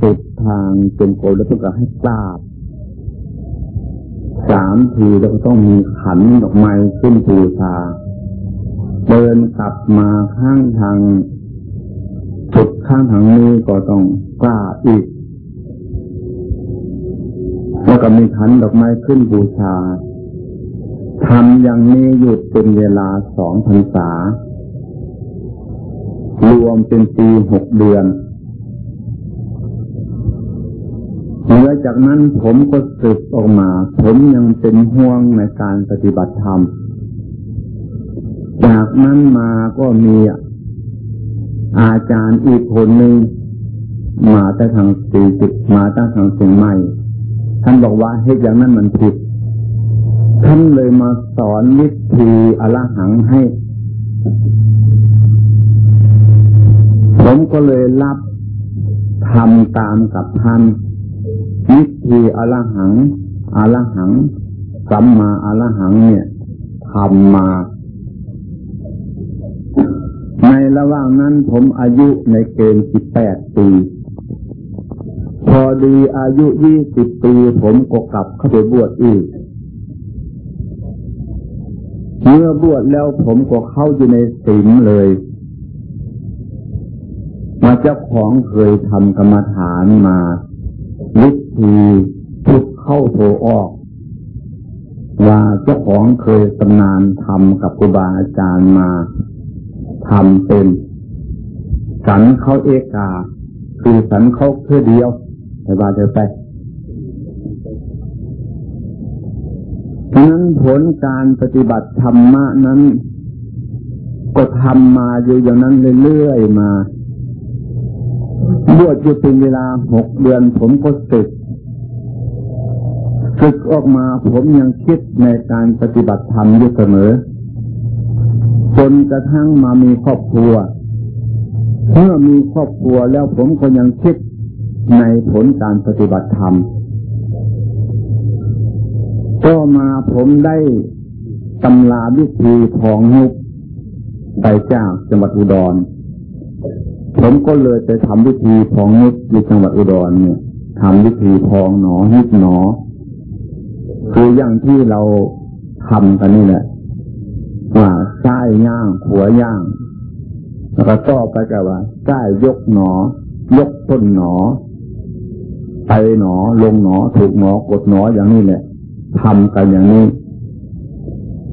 สุดทางจงกรมแล้วก็ให้กราบสามทีแล้วก็ต้องมีขันดอกไม้ขึ้นบูชาเดินกลับมาข้างทางสุดข้างทางนี้ก็ต้องกล้าอีก แล้วก็มีขันดอกไม้ขึ้นบูชาทำอย่างนี้หยุดเป็นเวลาสองพรรษา รวมเป็นปีหกเดือน จากนั้นผมก็สึกออกมา ผมยังเป็นห่วงในการปฏิบัติธรรม จากนั้นมาก็มีอาจารย์อีกคนหนึ่งมาแต่ทางสี่จุดมาตั้งทางเสียงใหม่ท่านบอกว่าเหตุอย่างนั้นมันผิด ท่านเลยมาสอนวิธีอรหังให้ ผมก็เลยรับทำตามกับท่าน วิธีอรหังอรหัง สัมมาอรหังเนี่ยทำมา ในระหว่างนั้นผมอายุในเกณฑ์สิบแปดปี พอดีอายุยี่สิบปีผมก็กลับเข้าไปบวชอีก เมื่อบวชแล้วผมก็เข้าอยู่ในศีลเลยมาเจ้าของเคยทำกรรมฐานมา วิธีพุทเข้าโทออก ว่าเจ้าของเคยตำนานทำกับครูบาอาจารย์มาทำเป็น สันเข้าเอกา คือสันเข้าเพื่อเดียวไปบาเจอไปฉะนั้นผลการปฏิบัติธรรมะนั้น ก็ทำมาอยู่อย่างนั้นเรื่อยๆมา บวชอยู่เป็นเวลาหกเดือน ผมก็ศึกศึกออกมาผมยังคิดในการปฏิบัติธรรมอยู่เสมอ จนกระทั่งมามีครอบครัว เมื่อมีครอบครัวแล้วผมก็ยังคิดในผลการปฏิบัติธรรมก็มาผมได้ตำลาวิธีของนุกไปจากจังหวัดอุดร ผมก็เลยไปทำวิธีพองนิดที่จังหวัดอุดรเนี่ยทำวิธีพองหนอนิดหนอ คืออย่างที่เราทำกันนี่แหละว่าใช้ย่างหัวย่าง แล้วก็ต่อไปกับว่าใช้ยกหนอ ยกต้นหนอไปหนอลงหนอถูกหนอกดหนออย่างนี้แหละทำกันอย่างนี้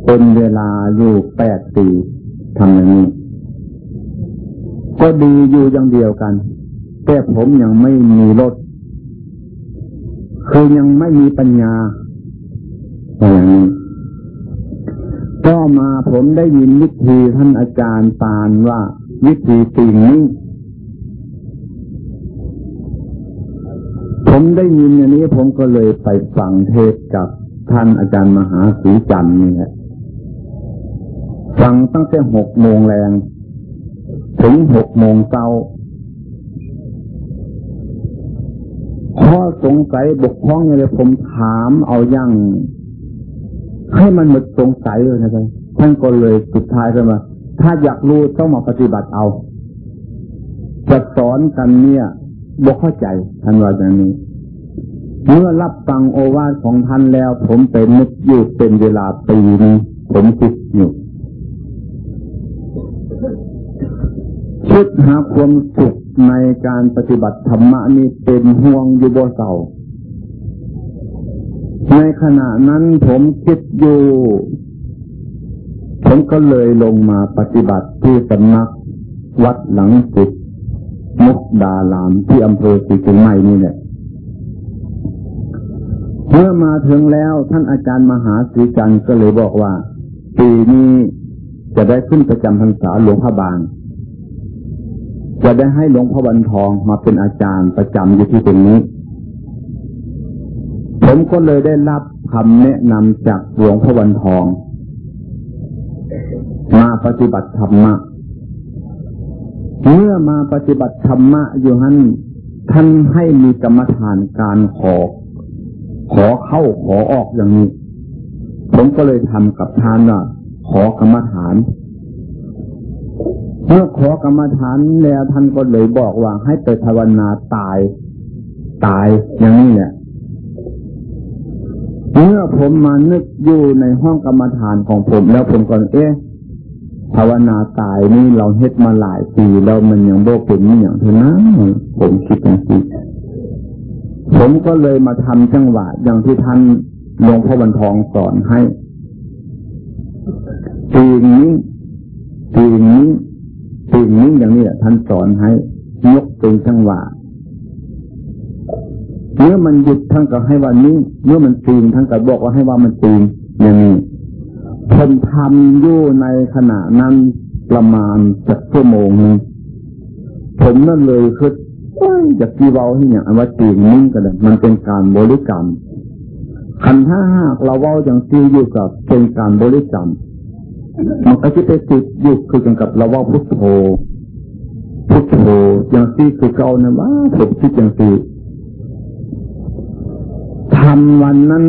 เป็นเวลาอยู่แปดปีทำอย่างนี้ ก็ดีอยู่อย่างเดียวกัน แต่ผมยังไม่มีรถคือยังไม่มีปัญญาอย่างนี้ก็มาผมได้ยินวิธีท่านอาจารย์ปานว่าวิธีติงนี้ ผมได้ยินอย่างนี้ผมก็เลยไปฟังเทศกับท่านอาจารย์มหาศรีจันทร์นี่แหละฟังตั้งแต่หกโมงแรง ถึงหกโมงเช้าข้อสงสัยบกพร่องอะไรผมถามเอาอย่าง ให้มันหมดสงสัยเลยนะครับท่านก็เลยสุดท้ายก็มา ถ้าอยากรู้ต้องมาปฏิบัติเอา จะสอนกันเนี่ยบกเข้าใจท่านว่าอย่างนี้ เมื่อรับฟังโอวาทของท่านแล้ว ผมเป็นนึกอยู่เป็นเวลาปีนึงผมคิดอยู่ คิดหาความสุขในการปฏิบัติธรรมนี้เป็นห่วงอยู่บ่เศร้าในขณะนั้นผมคิดอยู่ ผมก็เลยลงมาปฏิบัติที่สำนักวัดหลังสุดมุกดาลามที่อำเภอสีจุงใหม่นี่แหละเมื่อมาถึงแล้วท่านอาจารย์มหาสีจันก็เลยบอกว่า ปีนี้จะได้ขึ้นประจำพรรษาหลวงพระบาง จะได้ให้หลวงพ่อวันทองมาเป็นอาจารย์ประจำอยู่ที่ตรงนี้ ผมก็เลยได้รับคำแนะนำจากหลวงพ่อวันทอง มาปฏิบัติธรรมะ เมื่อมาปฏิบัติธรรมะอยู่ท่านท่านให้มีกรรมฐานการขอ ขอเข้าขอออกอย่างนี้ ผมก็เลยทำกับท่านว่าขอกรรมฐาน เมื่อขอกรรมฐานแล้วท่านก็เลยบอกว่าให้ไปภาวนาตาย ตายอย่างนี้เนี่ยเมื่อผมมานึกอยู่ในห้องกรรมฐานของผม แล้วผมก็เอ๊ะภาวนาตายนี่เราเฮ็ดมาหลายปีแล้วมันยังโบเป็นนี่อย่างเท่านั้นผมคิดอย่างนี้ผมก็เลยมาทำจังหวะอย่างที่ท่านหลวงพ่อบันทองสอนให้ปีนี้ปีนี้ ปีนี้อย่างนี้แหละท่านสอนให้ยกเป็นจังหวะเมื่อมันหยุดท่านก็ให้ว่านี้เมื่อมันตีนท่านก็บอกว่าให้ว่ามันตีนอย่างนี้ผมทำอยู่ในขณะนั้นประมาณสักชั่วโมงนึงผมนั่นเลยคืออยากกีเว้าที่อย่างว่าตีนนิ่งกันเลยมันเป็นการบริกรรมขันถ้าหากเราเว้าอย่างซีอยู่กับเป็นการบริกรรม มันก็จะไปติดอยู่คือกันกับเราว่าพุทโธพุทโธอย่างซีคือเก่านะว่าผมคิดอย่างซีทำวันนั้น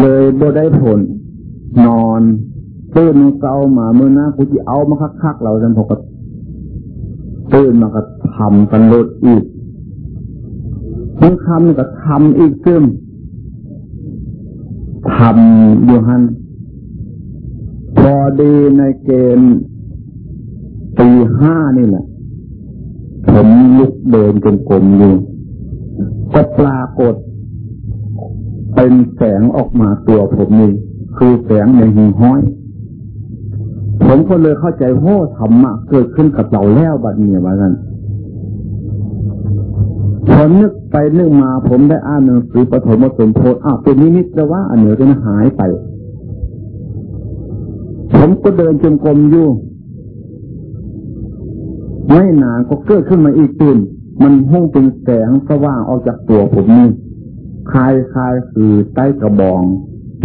เลยบ่ได้ผล นอนตื่นเก่ามาเมื่อหน้ากูจะเอามาคักๆเราจนพอก็ตื่นมาก็ทำกันลดอีกมึงคำก็ทำอีกซึม ทำอยู่หันพอดีในเกณฑ์ตีห้านี่แหละ ผมลุกเดินจนกลมอยู่ก็ปรากฏ เป็นแสงออกมาตัวผมนี่คือแสงในหิงห้อย ผมก็เลยเข้าใจโอ้ธรรมะเกิดขึ้นกับเราแล้วบัดเนี่ยว่ากัน พอนึกไปนึกมาผมได้อ่านหนังสือปฐมสมโพธิอ้าวเป็นนิมิตแล้วว่าอันเหนือจะหายไป ผมก็เดินจงกรมอยู่ไม่นานก็เกิดขึ้นมาอีกตื่น มันห้องเป็นแสงสว่างออกจากตัวผมนี่คลายคลายคือใต้กระบอง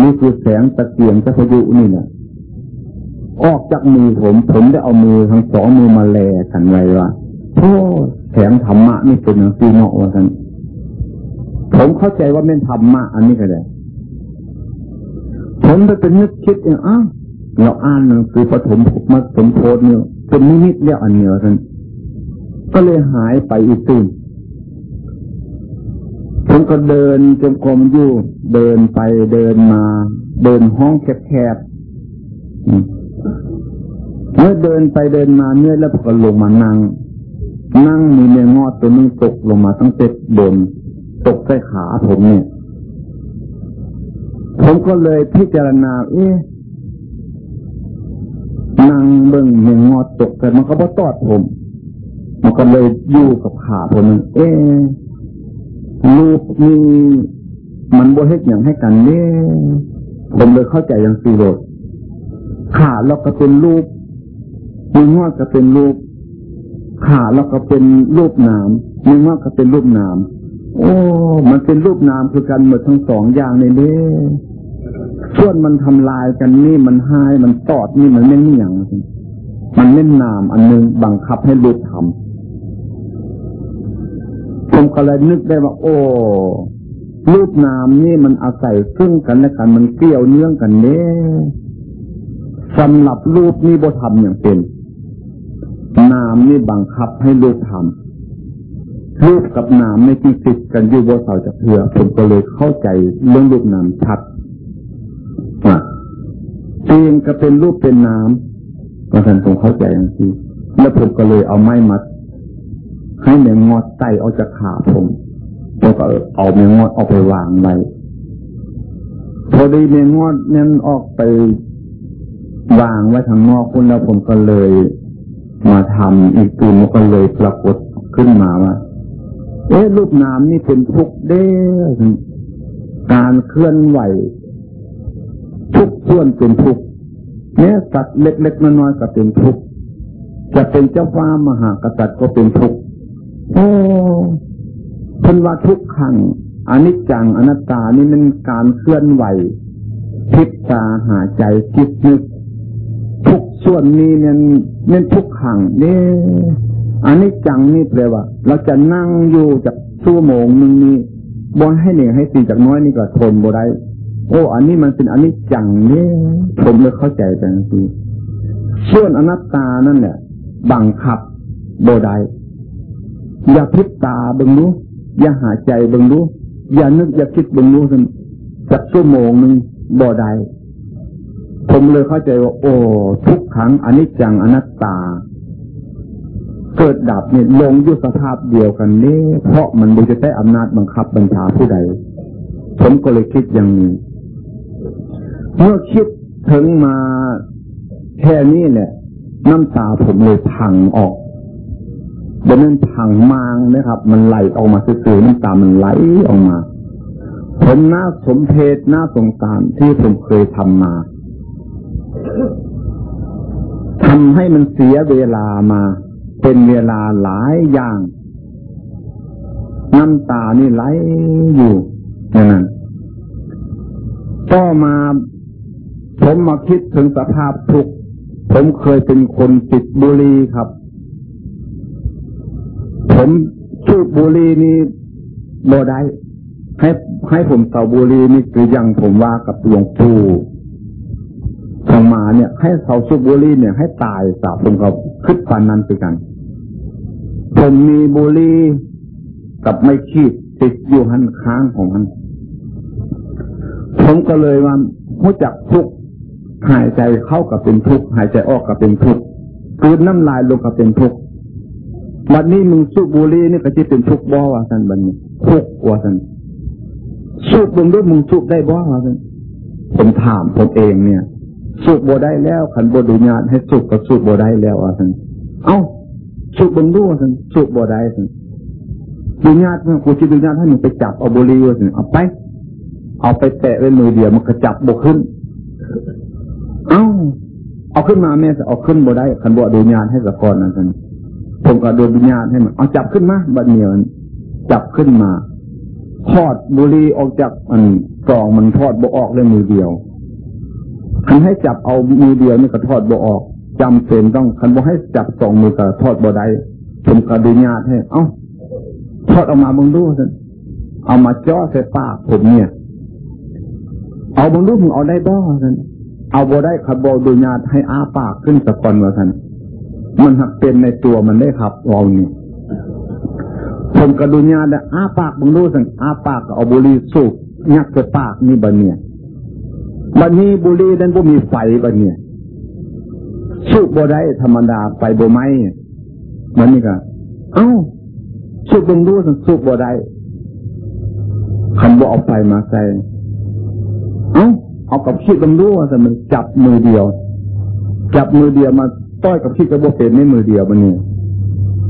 นี่คือแสงตะเกียงตะพยุนี่เนี่ยออกจากมือผม ผมได้เอามือทั้งสองมือมาแลกันไว้ว่า โอ้แสงธรรมะนี่เป็นอย่างซีเนาะว่าท่านผมเข้าใจว่าเป็นธรรมะอันนี้ก็ได้ผมไปเป็นนึกคิดอย่างอ้าวเราอ่านหนังสือปฐมมาสมโพธิเนี่ยเป็นนิมิตแล้วอันเนี้ยท่านก็เลยหายไปอีกตื่นผมก็เดินจงกรมอยู่เดินไปเดินมา เดินห้องแคบๆเมื่อเดินไปเดินมาเนื่อยแล้วก็ลงมานั่ง นั่งมีเนื้องอดตัวนึงตกลงมาตั้งเต็บน ตกใส่ขาผมเนี่ย ผมก็เลยพิจารณา เอ๊ะนั่งเบิ่งเนื้องอดตกแต่มันก็บ่ตอดผม มันก็เลยอยู่กับขาคนนึงเอ๊ลูกมีมันบ่เฮ็ดอย่างให้กันเนี่ยผมเลยเข้าใจอย่างสีโรดขาเราก็เป็นรูปมีงอกก็เป็นรูป ขาเราก็เป็นรูปนามมีงอกก็เป็นรูปนาม โอ้ มันเป็นรูปนามคือกันหมดทั้งสองอย่างในเด้ส่วนมันทำลายกันนี่มันหายมันตอดนี่มันไม่เนียงมันเล่นนามอันนึงบังคับให้รูปทำผมก็เลยนึกได้ว่า โอ้รูปนามนี่มันอาศัยซึ่งกันและกันมันเกี่ยวเนื่องกันเน่สำหรับรูปนี่บ่ทำอย่างเป็น นามนี่บังคับให้รูปทำรูปกับนามไม่ติดติดกันอยู่บนเสาจะเถื่อผมก็เลยเข้าใจเรื่องรูปนามชัดว่าเองก็เป็นรูปเป็นนามเพราะฉะนั้นผมเข้าใจอย่างนี้แล้วผมก็เลยเอาไม้มัด ให้แมงงอดไตออกจากขาผมแล้วก็เอาแมงงอดออกไปวางไว้พอดีแมงงอดนั้นออกไปวางไว้ทางนอกคุณแล้วผมก็เลย มาทำอีกตัวมันก็เลยปรากฏขึ้นมาว่า เอ๊ะรูปน้ำนี่เป็นทุกเด้การเคลื่อนไหว ทุกส่วนเป็นทุกแม้สัตว์เล็กๆน้อยๆก็เป็นทุกจะเป็นเจ้าฟ้ามหากษัตริย์ก็เป็นทุกโอ้พันว่าทุกขังอนิจจังอนัตตานี่มันการเคลื่อนไหวพิจตาหาใจคิดนึก ทุกส่วนนี้เนี่ยเนี่ยทุกขังนี่อันนี้จังนี่แปลว่า เราจะนั่งอยู่จากชั่วโมงหนึ่งนี้บนให้หนึ่งให้สี่จากน้อยนี่ก็ทนบ่ได้โอ้ อันนี้มันเป็นอันนี้จังนี่ผมเลยเข้าใจแต่ทันทีส่วนอนัตตานั่นแหละบังคับโบได้อย่าพิบตาเบิ่งรู้อย่าหายใจเบิ่งรู้อย่านึกอย่าคิดเบิ่งรู้สันจักชั่วโมงหนึ่งบ่ได้ ผมเลยเข้าใจว่า โอ้ทุกครั้งอนิจจังอนัตตา เกิดดับเนี่ยลงยุสภาพเดียวกันนี่เพราะมันบุจะได้อำนาจบังคับบัญชาผู้ใด ผมก็เลยคิดอย่างนี้ เมื่อคิดถึงมาแค่นี้แหละน้ำตาผมเลยพังออกดี๋ยนั้นพังมางนะครับ มันไหลออกมาซื่อๆน้ำตามันไหลออกมา ผมน่าสมเพชน่าสงสารที่ผมเคยทำมา ทำให้มันเสียเวลามา เป็นเวลาหลายอย่าง น้ำตานี่ไหลอยู่อย่างนั้นก็มาผมมาคิดถึงสภาพทุกข์ผมเคยเป็นคนติดบุหรี่ครับ ผมสูบบุหรี่นี่บ่ได้ให้ให้ผมเตาบุหรี่นี่คือยังผมว่ากับหลวงปู่ ทางมาเนี่ย ให้เสาสูบบุรีเนี่ย ให้ตายสาผมกับคิดฟันนั้นไปกัน ผมมีบุรีกับไม่ขีดติดอยู่หันค้างของมัน ผมก็เลยว่ารู้จักทุกหายใจเข้ากับเป็นทุกหายใจออกกับเป็นทุกคืนน้ำลายลงกับเป็นทุกวันนี้มึงสูบบุหรี่นี่ก็จะเป็นทุกบ่วะสันบันนี้ทุกข์วะสันสูบบึงด้วยมึงสูบได้บ่วะสันผมถามผมเองเนี่ย สูบบ่ได้แล้วขันบดุญาตให้สูบก็สูบบ่ได้แล้ววะสันเอ้าสูบบึงด้สันสูบบ่ได้สันดุญาตเนี่ยกูจะดุญาตให้มึงไปจับเอาบุหรี่สันเอาไป เอาไปแตะไว้มือเดียวมันก็จับบกขึ้น เอ้าเอาขึ้นมาแม่เอาขึ้นบ่ได้ขันบ่ดูญาณให้สะกอนนั่นกันผมก็ดูญาณให้มันเอาจับขึ้นมาบัดเนียจับขึ้นมาทอดบุรีออกจากมันกล่องมันทอดบ่ออกเลยมือเดียว คันให้จับเอามือเดียวนี่ก็ทอดบ่ออกจำเป็นต้องคันบ่ให้จับสองมือก็ทอดบ่ได้ผมก็ดูญาให้ เอ้า ทอดออกมาบึงดูสิเอามาจ่อใส่ปากผมเนี่ย เอาบึงดูมึงเอาได้บ่สิเอาบ่ได้ขับโบดูญาตให้อ้าปากขึ้นสะกอนว่าท่านมันหักเป็นในตัวมันได้ขับเราเนี่ยผมกระดูญาตอาปากบังรู้สั่งอาปากเอาบุหรี่สูบยักใส่ปากนี่บันเนี่ย บันนี้บุรีนั้นบ่มีไฟบันเนี่ยสูบบ่ได้ธรรมดาไฟบ่ไหมมันนี่ก็เอ้าสูบบังรู้สั่งสูบบ่ได้คันบ่เอาไฟมาใส่เอ้าเอากับขี้บังรู้ว่มันจับมือเดียว จับมือเดียวมาต้อยกับขี้กระโบเป็นในมือเดียวมันนี่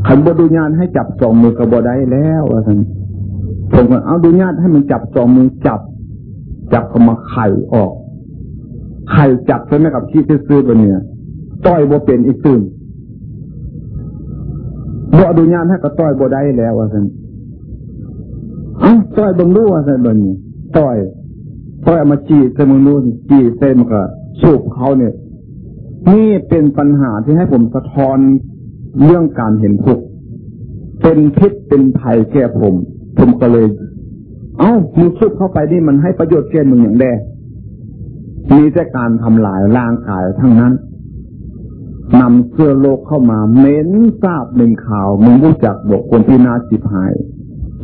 ขันบดูญาณให้จับสองมือกระโบได้แล้วว่าท่านผมก็เอาดูญาณให้มันจับสองมือจับ จับก็มาไข่ออก ไข่จับใช่ไหมกับขี้ซื้อๆบนเนี่ยต้อยโบเป็นอีกซึ่งบ่ดูญาณให้ก็ต้อยโบได้แล้วว่าท่านเอ้าต้อยบังรู้ว่าท่านบนเนี่ยต้อยพราะมาจีเซมึงนู่นจีเซมันก็สูบเขาเนี่ย นี่เป็นปัญหาที่ให้ผมสะท้อนเรื่องการเห็นทุกเป็นพิษเป็นภัยแก่ผม ผมก็เลย เอา้ามึงสูบเข้าไปนี่มันให้ประโยชน์แก่มึงอย่างแด มีแต่การทำลายร่างกายทั้งนั้นนำเสื้อโลกเข้ามาเม้นทราบหนึ่งข่าวมึงรู้จักบอกคนที่น่าจิบหาย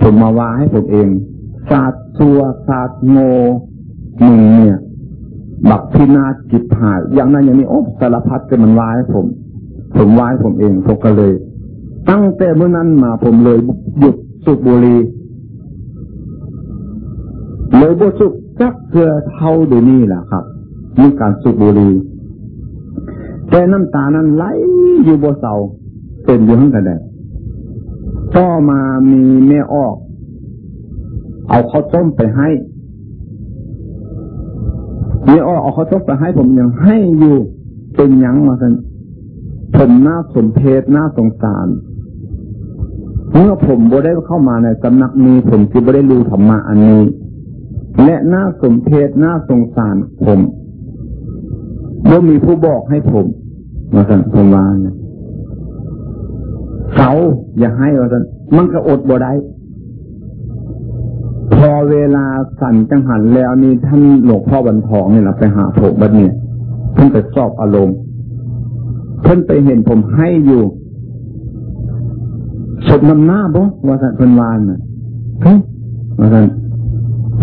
ผมมาว่าให้ผมเองศาสตร์ซัวศาสตร์โงมึงเนี่ยบักพินาจิตหาย อย่างนั้นอย่างนี้โอ้สารพัดจะมันวายผม ผมวายผมเองผมก็เลย ตั้งแต่เมื่อนั้นมาผมเลยหยุดสุบบุรีเลยบ่สุบจักเพื่อเท่าเดี๋ยวนี้แหละครับ มีการสุบบุหรี่แต่น้ำตานั้นไหลอยู่บนเสาเป็นอยู่ข้างกันแดต่อมามีแม่ออก เอาข้าวต้มไปให้เนี่ยอ้อเอาเขาวต้องไปให้ผมยังให้อยู่เป็นยังมาสันผมน่าสมเพชน่าสงสารเมื่อผมบ่ได้เข้ามาในสำนักนี้ผมจึงบ่ได้รู้ธรรมะอันนี้ และหน่าสมเพชน่าสงสารผม บ่มีผู้บอกให้ผมมาสันผมว่าเนี่ยเขาอย่าให้ว่าสันมันก็อดบ่ได้พอเวลาสั่นจังหันแล้วนี่ท่านหลวงพ่อบันทองเนี่ยเราไปหาผมบัดเนี่ยท่านไปสอบอารมณ์ท่านไปเห็นผมให้อยู่สมนำหน้าบ่ว่าสันเป็นวานน่ะเฮ้ยว่าสัน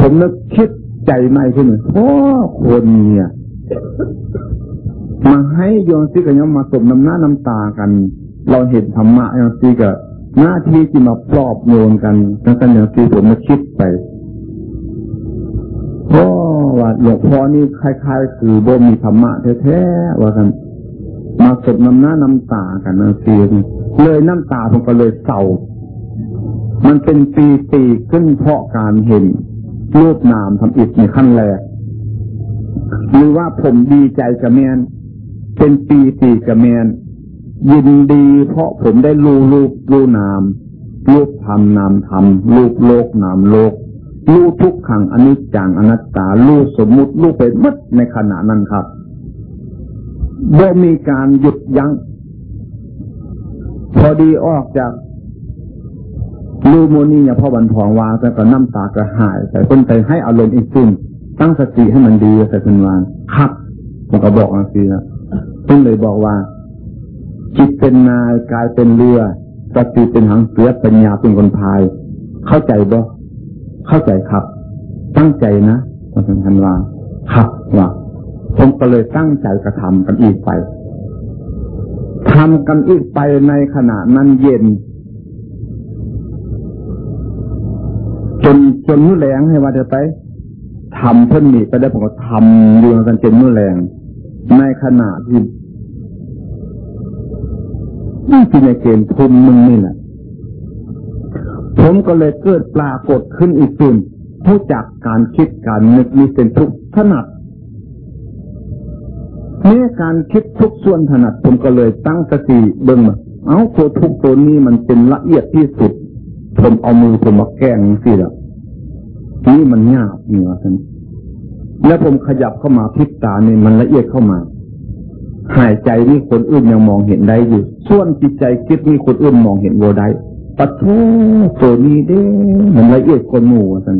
ผมนึกคิดใจไม่ขึ้นเลยโอ้คนเนี่ย มาให้โยนซีกับยมมาสมน้ำหน้าน้ำตากัน เราเห็นธรรมะโยนซีกับหน้าที่ที่มาปลอบโยนกันทั้งกันอย่างซีผมมาคิดไปโอ้ว่าหลวงพ่อนี่คล้ายๆ คือบ่มีธรรมะแท้ๆว่ากัน มาสบน้ำหน้าน้ำตากันนะซีเลยน้ำตาผมก็เลยเศร้ามันเป็นปีตีขึ้นเพราะการเห็นรูปนามทำอิฐในขั้นแรก หรือว่าผมดีใจกับแมนเป็นปีตีกับแมนยินดีเพราะผมได้รู้รูปรู้นาม รูปธรรมนามธรรมรูปโลกนามโลก รู้ทุกขังอนิจจังอนัตตารู้สมมุติรู้ไปมัดในขณะนั้นครับบ่มีการหยุดยัง้งพอดีออกจากลูโมนี่เนี่ยพ่อบันทองวาแต่ก็น้ำตากระหายใส่คนไปให้อารมณ์อีกซึ่ง ตั้งสติให้มันดีใส่คนวางครับผมก็บอกอังซีนะซึ่งเลยบอกว่า จิตเป็นนายกายเป็นเรือสติเป็นหางเสือปัญญาเป็นคนพาย เข้าใจบ่เข้าใจครับ ตั้งใจนะพระสันวาครับว่าผมก็เลยตั้งใจกระทำกันอีกไปทำกันอีกไปในขณะนั้นเย็น จนจนมื้อแรงให้ว่าจะไป ทำเพิ่นมีไปได้ผมก็ทำอยู่กันจนมื้อแรงในขณะที่นี่คือในเกณฑ์ทุมมึงนี่แหละ ผมก็เลยเกิดปรากฏขึ้นอีกตื่นผู้จักการคิดการนึกมีเป็นทุกถนัดเมื่อการคิดทุกส่วนถนัดผมก็เลยตั้งสติเบิ่งมาเอาตัวทุกตัวนี้มันเป็นละเอียดที่สุด ผมเอามือผมมาแก้งสิละ นี่มันยากเหนือท่านแล้วผมขยับเข้ามาพิษตาเนี่ยมันละเอียดเข้ามา หายใจนี่คนอื่นยังมองเห็นได้อยู่ ส่วนจิตใจคิดนี่คนอื่นมองเห็นโวได้ปัทุตัวนี้เด้มันละเอียดคนหมู่ท่าน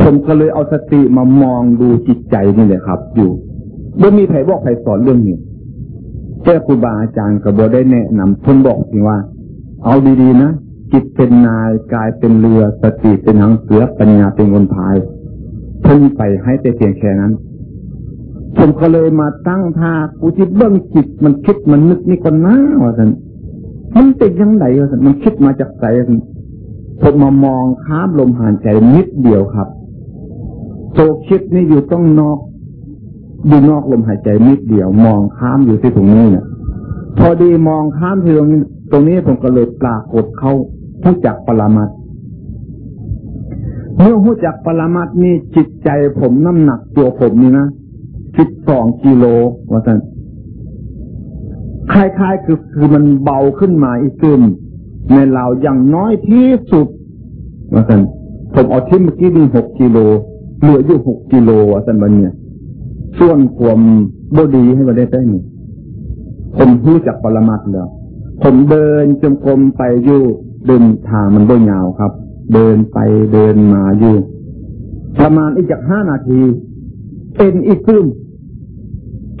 ผมก็เลยเอาสติมามองดูจิตใจนี่เลยครับ อยู่บ่มีใครบอกใครสอนเรื่องนี้เจ้าครูบาอาจารย์ก็บอได้แนะนำเพิ่นบอกจริงว่า เอาดีๆนะ จิตเป็นนายกายเป็นเรือสติเป็นหางเสือปัญญาเป็นคนพายเพิ่งไปให้แต่เพียงแค่นั้นผมก็เลยมาตั้งท่ากูจิตเบื้องจิตมันคิดมันนึกนี่คนน้าว่าสันมันเป็นยังไงว่าสันมันคิดมาจากใจผมมามองข้ามลมหายใจนิดเดียวครับโตคิดนี่อยู่ต้องนอกอยู่นอกลมหายใจนิดเดียว มองข้ามอยู่ที่ตรงนี้เนี่ยพอดีมองข้ามที่ตรงนี้ ตรงนี้ผมก็เลยปรากฏเข้า ผู้จักปรมัตเมื่อผู้จักปรมัตนี่จิตใจผมน้ำหนักตัวผมนี่นะสิบสองกิโลว่าท่านคล้ายๆคือคือมันเบาขึ้นมาอีกซึมในเราอย่างน้อยที่สุดว่าท่านผมเอาที่เมื่อกี้นี่หกกิโลเหลืออยู่หกกิโลว่าท่านบันเนี่ยส่วนความบดีให้มาได้ได้หนึ่งผมพูดจากปรมัตแล้ว ผมเดินจมกรมไปอยู่ เดินทางมันบ่ยาวครับ เดินไปเดินมาอยู่ ประมาณอีกจากห้านาที เป็นอีกขึ้น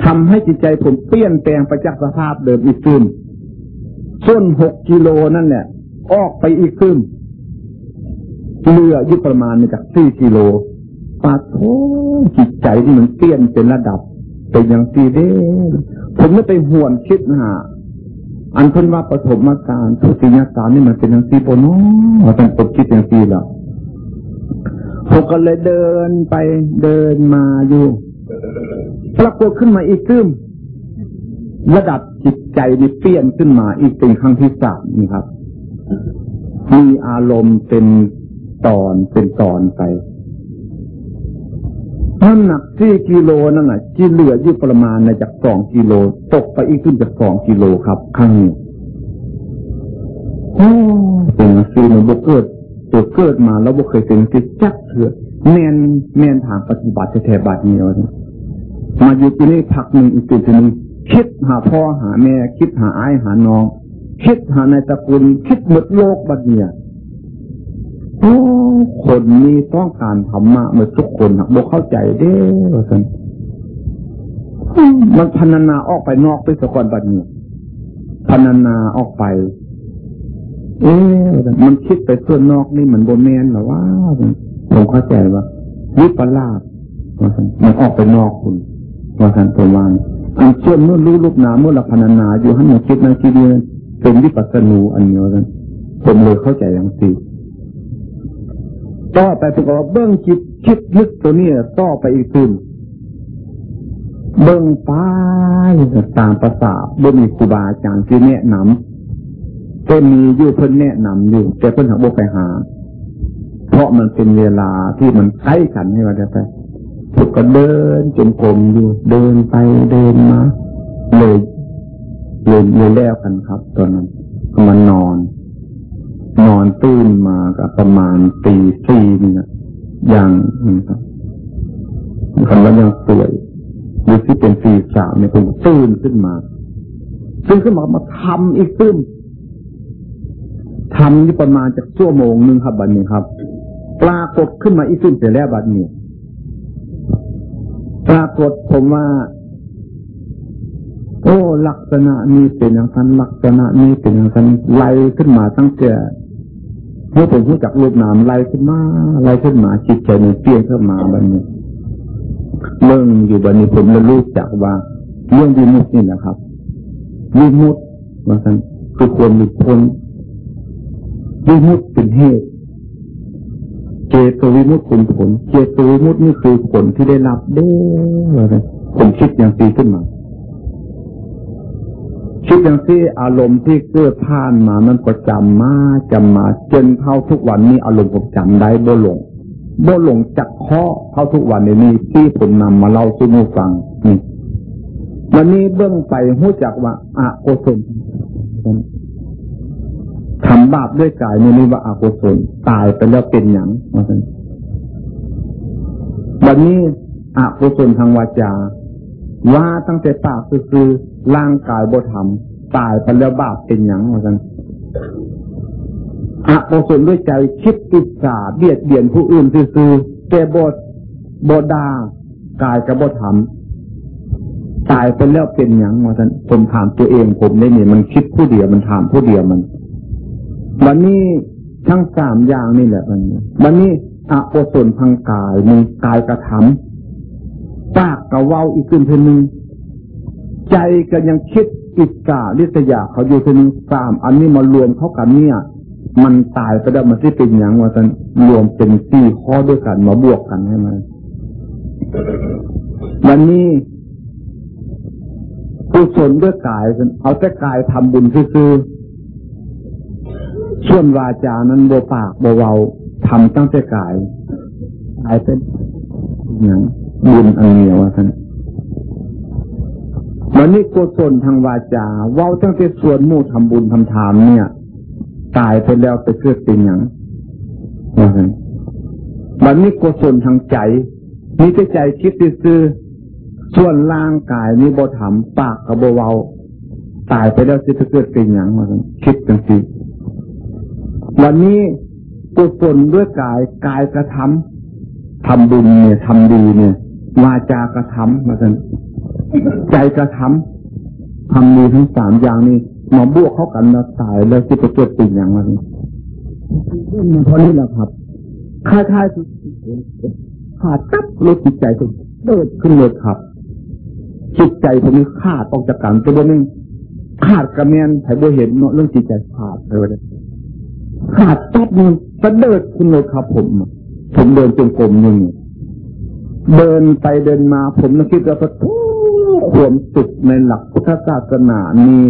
ทำให้จิตใจผมเปลี่ยนแปลงไปจากสภาพเดิมอีกขึ้นส่วนหกกิโลนั่นเนี่ยออกไปอีกขึ้นเรือยุประมาณจากสี่กิโลปาโทจิตใจที่มันเปลี่ยนเป็นระดับ เป็นอย่างซีเด้ผมไม่ไปห่วนคิดนะฮะ อันเพิ่นว่าปฐมการทุติยการนี่มันเป็นอย่างซีโปโนว่าเป็นปคิดอย่างซีแล้วผมก็เลยเดินไปเดินมาอยู่ปรากฏขึ้นมาอีกขึ้นระดับจิตใจนี่เปลี่ยนขึ้นมาอีกเป็นครั้งที่สามนี่ครับ มีอารมณ์เป็นตอนเป็นตอนไป น้ำหนักสี่กิโลนั่นน่ะที่เหลืออยู่ประมาณในจากสองกิโล ตกไปอีกขึ้นจากสองกิโลครับข้างนี้โอ้เป็นซีนบกเกิดตัวเกิดมาแล้วบกเคยเป็นสิจักเถื่อแมนแมนทางปฏิบัติแท้บาดนี้มาอยู่ที่นี่พักหนึ่งอีกจุดหนึ่งคิดหาพ่อหาแม่ คิดหาไอ้หาน้อง คิดหาในตระกูลคิดหมดโลกบัดเนี่ย โอ้คนนี้ต้องการธรรมะเมื่อทุกคนบอกเข้าใจเด้อสันมันพันนาออกไปนอกไปสกอนบัดนี้พันนาออกไป เอ๊ะมันคิดไปส่วนนอกนี่มันโบแมนหรอว่าผมเข้าใจว่าวิปลาสมันออกไปนอกคุณว่าท่านประมาณอันส่วนเมื่อรู้ลูกนาเมื่อละพนานาอยู่ให้มันคิดในทีเดียวเป็นวิปัสสนูอันเดียวกันผมเลยเข้าใจอย่างสี่ ต่อไปประกอบเบื้องจิตคิดนึกตัวนี้ต่อไปอีกตื่นเบื้องป้ายตามภาษาบ่มีครูบาอาจารย์ที่แนะนำก็มีอยู่เพิ่นแนะนำอยู่ แต่เพิ่นหาบ่ไปหา เพราะมันเป็นเวลาที่มันใกล้กันให้ว่าจะไปถูกก็เดินจมกลมอยู่ เดินไปเดินมาเลยเลยเลยแล้วกันครับ ตอนนั้นก็มานอน นอนตื่นมาก็ประมาณตีสี่นี่นะอย่างนี้ครับคำว่ายังสวยหรือที่เป็นสีสาวเนี่ยผมตื่นขึ้นมาตื่นขึ้นมามาทำอีกตื่นทำนี่ประมาณจากชั่วโมงหนึ่งครับบัดนี้ครับ ปรากฏขึ้นมาอีกตื่นเสร็จแล้วบัดนี้ปรากฏผมว่า โอ้ ลักษณะนี้เป็นอย่างนั้นลักษณะนี้เป็นอย่างนั้นไล่ขึ้นมาตั้งแต่ เมื่อผมรู้จักรูปนามไล่ขึ้นมาไล่ขึ้นมาจิตใจมันเปลี่ยนขึ้นมาบัดนี้เรื่องอยู่บันนี้ผมเลยรู้จักว่าเรื่องวิมุตนี่ะครับวิมุตว่าท่านคือควรหลุดพ้นวิมุตเป็นเหตุ เจตวิมุตเป็นผล เจตวิมุตนี่คือผลที่ได้รับเด้อว่าท่านผมคิดอย่างตีขึ้นมา คิดอย่างที่อารมณ์ที่เกิดผ่านมามันก็จำมาจำมาจนเท่าทุกวันนี้อารมณ์ผมจำได้บ่หลงบ่หลงจักข้อเท่าทุกวันนี้ที่ผมนำมาเล่าสู่มูฟังนี่วันนี้เบื้องไปหู้จักว่าอาโกศลทำบาปด้วยกายนี่ว่าอาโกศลตายไปแล้วเป็นอย่างวันนี้อาโกศลทางวาจา ว่าตั้งแต่ปากคือร่างกายบ่ทำตายไปแล้วบาปเป็นอย่างว่ากันอกุศลด้วยใจคิดอิจฉาเบียดเบียนผู้อื่นซื่อแต่บดบดากายกับบดทำตายไปแล้วเป็นอย่างว่าท่านผมถามตัวเองผมได้เนี่ยมันคิดผู้เดียวมันถามผู้เดียวมันวันนี้ทั้งสามอย่างนี่แหละมันวันนี้อกุศลทางกายมีกายกระทำปา กกระเว้าอีกขึ้นเพื่นึงใจก็ยังคิดอิจฉาลิษยาเขาอยู่เพื่นึงสามอันนี้มารวมเข้ากันเนี่ย มันตายไปแล้วมันที่เป็นอย่างว่ากันรวมเป็นสี่ข้อด้วยกันมาบวกกันให้มันวันนี้กุศลด้วยกายเอาแต่กายทำบุญคือส่วนวาจานั้นโบปากโบเวาทำตั้งแต่กายกายเป็นอย่าง บุญอันเนียวท่านวันนี้กุศลทางวาจาเว้าตั้งแต่ส่วนมู่ทำบุญทำทานเนี่ย ตายไปแล้วไปเกิดเป็นอย่างนั้นบัดนี้กุศลทางใจมีแต่ใจคิดซื่อส่วนร่างกายมีบ่ถามปากกับบ่เวาตายไปแล้วจะเกิดเป็นอย่างนั้นคิดจังสิวันนี้กุศลด้วยกายกายกระทำทำบุญเนี่ยทำดีเนี่ย วาจากระทำมาสันใจกระทำทำดีทั้งสามอย่างนี้มาบวกเข้ากันแล้วตายแล้วที่ไปเกิดเป็นอย่างไรเพราะนี่แหละครับค่าทายขาดตับรถจิตใจผมเดิดขึ้นเลยครับจิตใจผมนี้ขาดออกจากกันตัวนึงขาดกระเมียนไผ่บัวเห็นเนาะเรื่องจิตใจขาดเลยขาดตับมันสะเดิดขึ้นเลยครับ ผม ผมเดินจงกรมหนึ่ง เดินไปเดินมาผมนึกคิดว่าความสุขในหลักพุทธศาสนานี้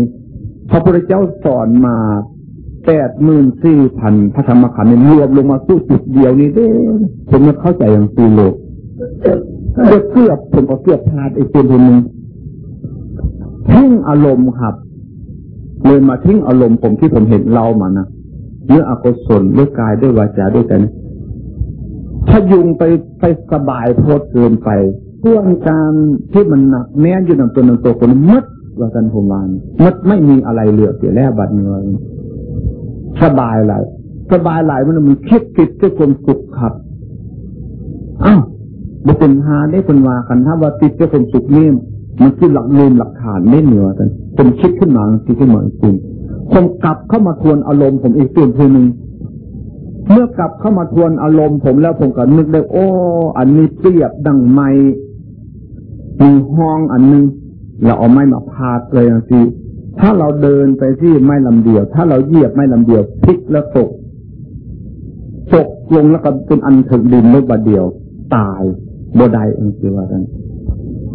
พระพุทธเจ้าสอนมาแปดหมื่นสี่พันพระธรรมขันธ์รวมลงมาสู้จุดเดียวนี้เด้ผมไม่เข้าใจอย่างตีโลกเกือบเกือบผมก็เกือบพลาดไอ้ตัวนึงทิ้งอารมณ์ครับเลยมาทิ้งอารมณ์ผมที่ผมเห็นเรามานะเนื้ออกุศลด้วยกายด้วยวาจาด้วยกันถ้ายุงไปไปสบายโพดเกินไปเพื่องการที่มันหนักแน่นอยู่ในตัวนั้นตัวคนมัดว่ากันผมวานมันไม่มีอะไรเหลือเสียแล้วบัดเงินสบายหลายสบายหลายมันมันคิดคิดด้วยความสุขครับอ้าวบุเป็นหาได้คนว่ากันถ้าว่าติดด้วยความสุขนี่มันคือหลักลืมหลักฐานไม่เหนือกันเป็นคิดขึ้นมาที่ขึ้นมาจริงคผมกลับเข้ามาทวนอารมณ์ผมอีกตื่นทีหนึ่ง เมื่อกลับเข้ามาทวนอารมณ์ผมแล้วผมก็นึกได้ โอ้ อันนี้เปรียบดังไม้มีห้องอันนึง เราเอาไม้มาพาดเลยอย่างที่ถ้าเราเดินไปที่ไม้ลำเดียว ถ้าเราเหยียบไม้ลำเดียวพลิกแล้วตกตกลงแล้วก็เป็นอันถึงดินลบาเดียว ตายบดายอังสิว่าท่าน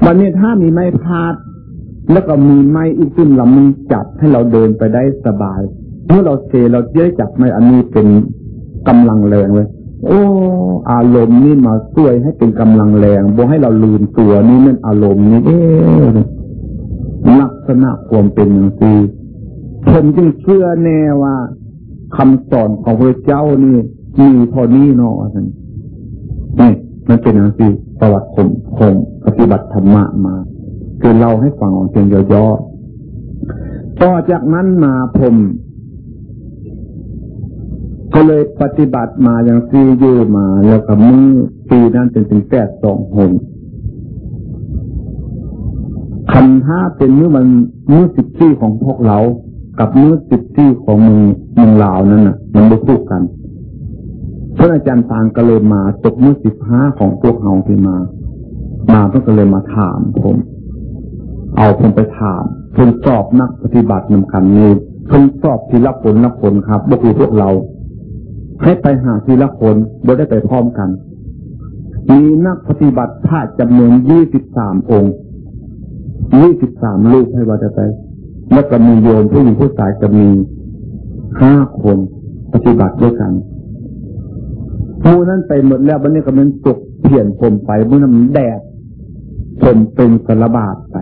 วันนี้ถ้ามีไม้พาด แล้วก็มีไม้อีกขึ้นลำมึงจับให้เราเดินไปได้สบายเมื่อเราเซเราเยอะจับไม้อันนี้เป็น กำลังแรงเลยโอ้ อารมณ์นี่มาช่วยให้เป็นกำลังแรงบอกให้เราลืมตัวนี่นั่นอารมณ์นี่เอ๊ลักษณะความเป็นอย่างนี้ผมจึงเชื่อแน่ว่าคำสอนของพระเจ้านี่มีพอนี้เนาะท่านนี่มันเป็นอย่างนี้ประวัติผมคงปฏิบัติธรรมะมาคือเราให้ฟังของเพียงย่อๆต่อจากนั้นมาผม ก็เลยปฏิบัติมาอย่างซีอยู่มาแล้วก็มือปีนั้นเป็นถึงแปดสองหนคันห้าเป็นมือมันมือสิบที่ของพวกเรา กับมือสิบที่ของมึงมึงลาวนั่นน่ะ มันไม่คู่กันพระอาจารย์ตางก็เลยมาตกมือสิบห้าของพวกเฮาที่มา มาก็เลยมาถามผม เอาผมไปถามเพิ่งสอบนักปฏิบัตินำกันนี้เพิ่งสอบทีละผลละผลครับบุคือพวกเรา ให้ไปหาทีละคนโดยได้ไปพร้อมกัน มีนักปฏิบัติพระจำนวนยี่สิบสามองค์ยี่สิบสามลูกให้ว่าจะไป แล้วก็มีโยมผู้หญิงผู้ชายจะมีห้าคนปฏิบัติด้วยกันผู้นั้นไปหมดแล้วบันนี้ก็มันตกเพียนผมไปเมื่อนั้นแดดผมเป็นสารบาดไป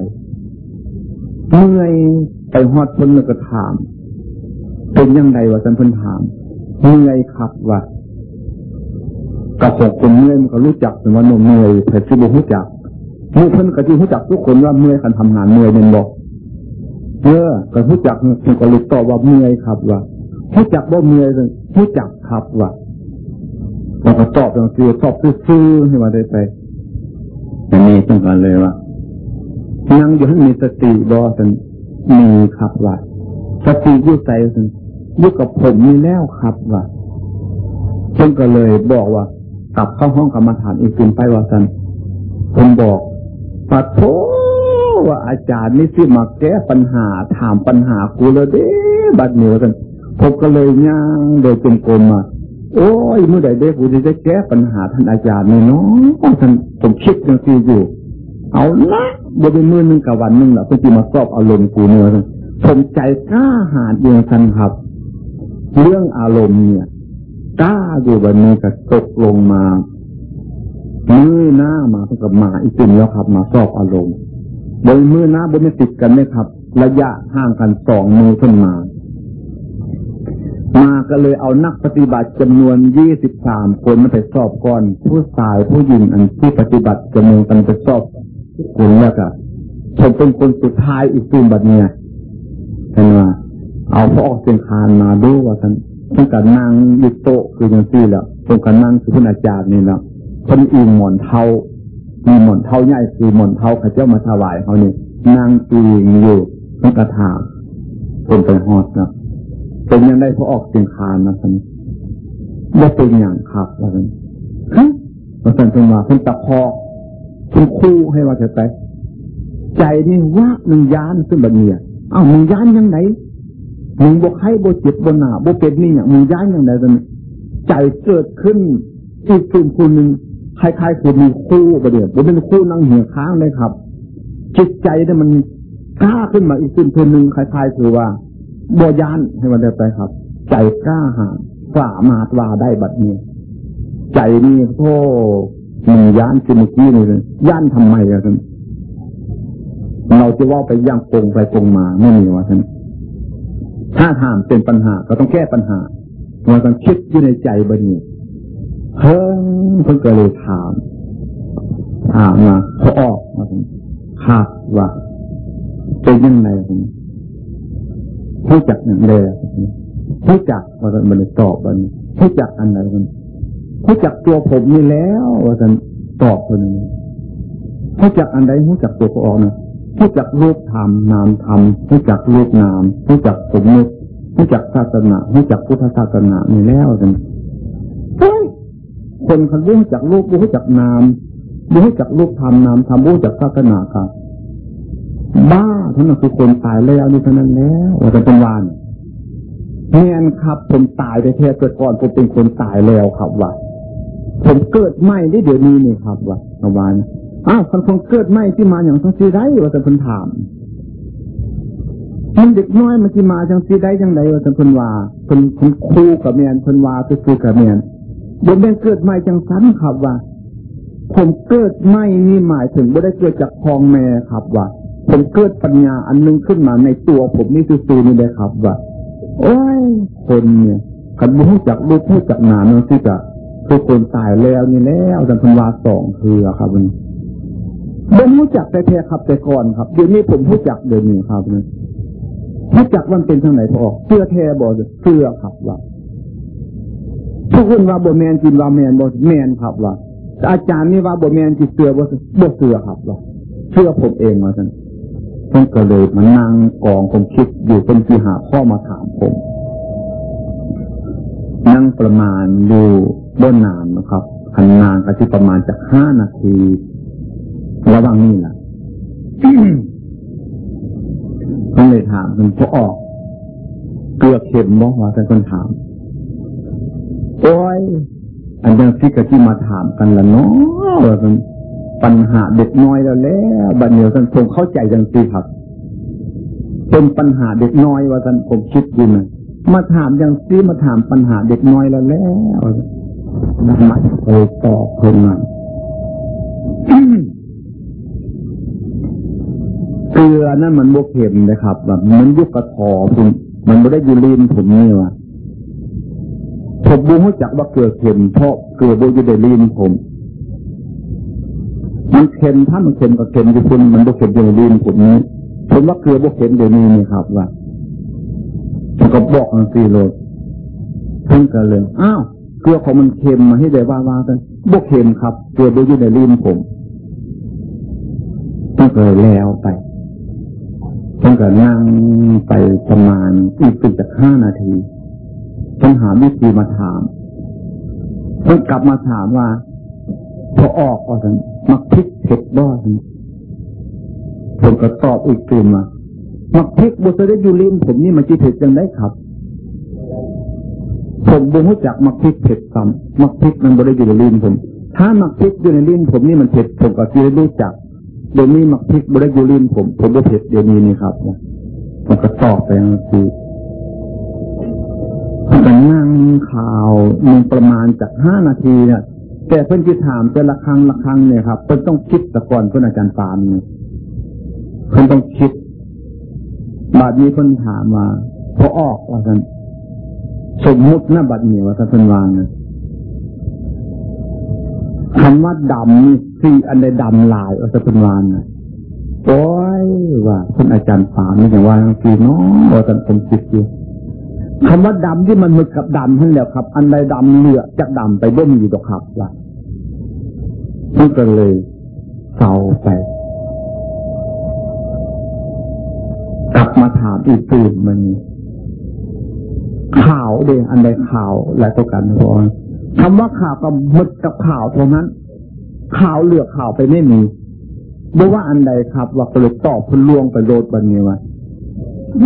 เมื่อยไปหอดพ้นแล้วก็ถาม เป็นยังไงวะจันพิ่นถาม เมื่อยครับว่ากระหกคนเมื่อยมันก็รู้จักเป็นว่าโนเมื่อยแต่ที่บุรู้จักผู้คนก็ที่รู้จักทุกคนว่าเมื่อยกันทำงานเมื่อยเป็นบอกเออก็รู้จักมันก็เลยตอว่าเมื่อยครับว่ารู้จักว่าเมื่อยรู้จักครับว่าเราก็ตอบอย่างเดียวตอบซื่อๆให้มาได้ไปอันนี้ต้องการเลยว่ายังอยู่ให้มีสติบอสันมีครับว่าสติยุ่ใจสัน อยู่กับผมมีแล้วครับว่าเพิ่นก็เลยบอกว่ากลับเข้าห้องกรรมฐานอีกคืนไปว่าสันผมบอกปัดโทว่าอาจารย์นี่ที่มาแก้ปัญหาถามปัญหากูเลยเด้บัดเหนียวสันผมก็เลยย่างโดยจงกรมมาโอ้ยเมื่อใดเด็กกูจะได้แก้ปัญหาท่านอาจารย์นี่เนาะท่านผมคิดอย่างที่อยู่ เอาละบนมือหนึ่งกับวันหนึ่งแหละเพื่อที่มาสอบอารมณ์กูเนื้อผมใจกล้าหาญเองท่านครับ เรื่องอารมณ์เนี่ยกล้าอยู่วันนี้ก็ตกลงมามือหน้ามาเท่ากับมาอีกสิ่งแล้วครับ มาสอบอารมณ์โดยมือหน้าบนไม่ติดกันไหมครับ ระยะห่างกันสองมือขึ้นมา มาก็เลยเอานักปฏิบัติจำนวนยี่สิบสามคนมาไปสอบก่อน ผู้ชายผู้หญิงอันที่ปฏิบัติจำนวนกันไปสอบคนแล้วก็ผมเป็นคนสุดท้ายอีกตุ่มบัดเนี่ยเห็นไหม เอาพระออกเสียงคานมาดูว่าท่านท่านกับนางยุโตคือย่างที่แล้วตรงกับนางคือพุทธอาจารย์นี่แล้วคนอิงหมอนเทามีหมอนเทาใหญ่คือหมอนเทาข้าเจ้ามาถวายเขานี่นางอิงอยู่ท่านกระถางคนไปหอดนะเป็นยังได้พระออกเสียงคานนะท่านไม่เป็นอย่างครับว่าท่านฮะว่าท่านเป็นว่าเพิ่นตะคอกเพิ่นคู่ให้ว่าจะไปใจนี่ว่าหนึ่งยานขึ้นแบบนี้อ้าวมึงยานยังไง มึงบกให้บกเจ็บบกหนาบกเป็นนี่เนี่ยมึงย้ายอย่างไรกันใจเกิดขึ้นอีกกลุ่มคนหนึ่งคล้ายๆคือมีคู่ประเดี๋ยวเป็นคู่นั่งเหี่ยค้างเลยครับ จิตใจเนี่ยมันกล้าขึ้นมาอีกกลุ่มคนหนึ่งคล้ายๆคือว่าบยานให้มันได้ไปครับ ใจกล้าหาฝ่ามาตวาได้บัดนี้ ใจนี่โอ้มีย่านคือเมื่อกี้เลยย่านทำไมอะท่านเราจะว่าไปย่างโกงไปโกงมาไม่มีวะท่าน ถ้าถามเป็นปัญหาก็ต้องแก้ปัญหาเราต้องคิดอยู่ในใจบนนี้เพิ่งเพิ่งก็เลยถามถามมาเขาออกมาคาดว่าเป็นยังไงผมรู้จักอย่างไรรู้จักว่ามันเลยตอบมันรู้จักอันไหนมันรู้จักตัวผมนี่แล้วว่ามันตอบคนนี้รู้จักอันใดรู้จักตัวเขาออกนะ รู้จักรูปธรรมนามธรรมรู้จักรูปนามรู้จักสมมติรู้จักศาสนารู้จักพุทธศาสนานี่แล้วกันเฮ้ยคนคันรู้จักลูกรู้จักนามรู้จักลูกทำนามทำรู้จักศาสนาครับบ้าท่านคือคนตายแล้วนี่เท่านั้นแล้วว่าจะเป็นวานแม่นครับ ผมตายไปแท้เกิดก่อนผมเป็นคนตายแล้วครับว่าผมเกิดใหม่ได้เดี๋ยวนี้นี่ครับว่าเมื่อวาน อ้าวคนคงเกิดใหม่ที่มาอย่างทั้งสีได้ว่าจะเป็นถามมันเด็กน้อยมันที่มาจังสีได้จังไดว่าจะเป็นว่าเป็นคนคู่กับเมียนเป็นว่าเป็นคือกับเมียนบนเป็นเกิดใหม่จังสันครับว่า ผมเกิดใหม่นี่หมายถึงไม่ได้เกิดจากพองแม่ครับว่าผมเกิดปัญญาอันนึงขึ้นมาในตัวผมนี่คือซูนี่เลยครับว่าโอ้ยคนเนี่ยขันรู้จักรู้พูดจักหนาเนาะที่จะคือคนตายแล้วนี่แล้วจันพันวาสองคือครับมัน ผมรู้จักแต่แท้ครับแต่ก่อนครับเดี๋ยวนี้ผมรู้จักเดี๋ยวนี้ครับนะรู้จักมันเป็นทางไหนพออกเสื้อแท้บอเสื้อครับว่าทุกคนว่าบแมนกินว่าแมนบอแมนครับว่าอาจารย์นี่ว่าบแมนกินเสื้อบอบเสื้อครับว่าเสื้อผมเองมาท่านผมก็เลยมานั่งกองผมคิดอยู่เป็นที่หาข้อมาถามผมนั่งประมาณดูด้นนานนะครับคันนานก็ที่ประมาณจากห้านาที ระว่างนี้แหละผมเลยถามมันพอออก เกลือเข็มบองว่าท่คนถาม โอ้ย อันนั้นที่กะที่มาถามกันละเนาะปัญหาเด็กน้อยแล้วแล้วบัดเนียวท่านผมเข้าใจจังสิครับ เป็นปัญหาเด็กน้อยว่าท่านผมคิดอยู่นะมาถามอย่างซีมาถามปัญหาเด็กน้อยแล้วแล้วนำมาไปตอบคนนั้นเก ลือนั่นมันบวกเข็มนะครับ แบบมันยุกกระถอผมมันไม่ได้ยูรินผมนี่วะผมบูรู้จักว่าเกลือเข็มเพราะเกลือโบยูได้ลินผม มันเค็มถ้ามันเค็มก็เค็มอยู่คุณมันบวเค็มอยู่ในลินผมนี้ผมว่าเกลือบวเค็มเดี๋ยวนี้นี่ครับว่าผมก็บอกอังซีโรดเพิ่งกันเลยอ้าวเกลือของมันเค็มมาให้ได้ว่าว่ากันบวเค็มครับ เกลือโบยูในลินผมต้องเลยแล้วไป เพิ่งก็นั่งไปประมาณอีกตึกจากห้านาทีเพิ่งหาวิธีมาถามเพิ่งกลับมาถามว่า พอออกว่าสันมักพริกเผ็ดบ้านผมก็ตอบอีกตื่นมามักพริกบุษได้ยูรินผมนี่มันจีเผ็ดยังได้ครับผมบุรู้จักมักพริกเผ็ดซ้ำมักพริกมันบริยูในลิ้นผม ถ้ามักพริกอยู่ในลิ้นผมนี่มันเผ็ดผมก็จีได้รู้จัก เดี๋ยวนี้มักพริกบริยูรินผมผมก็เผ็ดเดี๋ยวนี้นี่ครับผมก็ตอบไปคือผมก็นั่งข่าวมีประมาณจากห้านาทีเนี่ยแต่เพื่อนที่ถามแต่ละครั้งละครั้งเนี่ยครับเพื่อนต้องคิดแต่ก่อนเพื่อนอาจารย์ปานเนี่ยเพื่อนต้องคิด บาดนี้เพื่อนถามว่าพอออกว่าท่านสมมุติหน้าบัดเนี่ยว่าท่านเพื่อนวางเนี่ย คำว่าดำนี่คืออันใดดำลายว่าท่านเพื่อนวางนะโอ้ยว่าคุณอาจารย์ปานนี่อย่างว่าทั้งทีเนาะว่าท่านผมคิดอยู่คำว่าดำที่มันมึกกับดำนั่นแหละครับ อันใดดำเหลือจากดำไปบ่มีดอกครับว่านี่ก็เลยเศร้าไป กลับมาถามอีกตื่นมันข่าวเด้อันใดข่าวและตัวกันพอ คำว่าข่าวกับมึกกับข่าวตรงนั้น ข่าวเหลือข่าวไปไม่มีบอกว่าอันใดครับ ว่าก็เลยตอบพลวงไปโดดบันนี้ว่า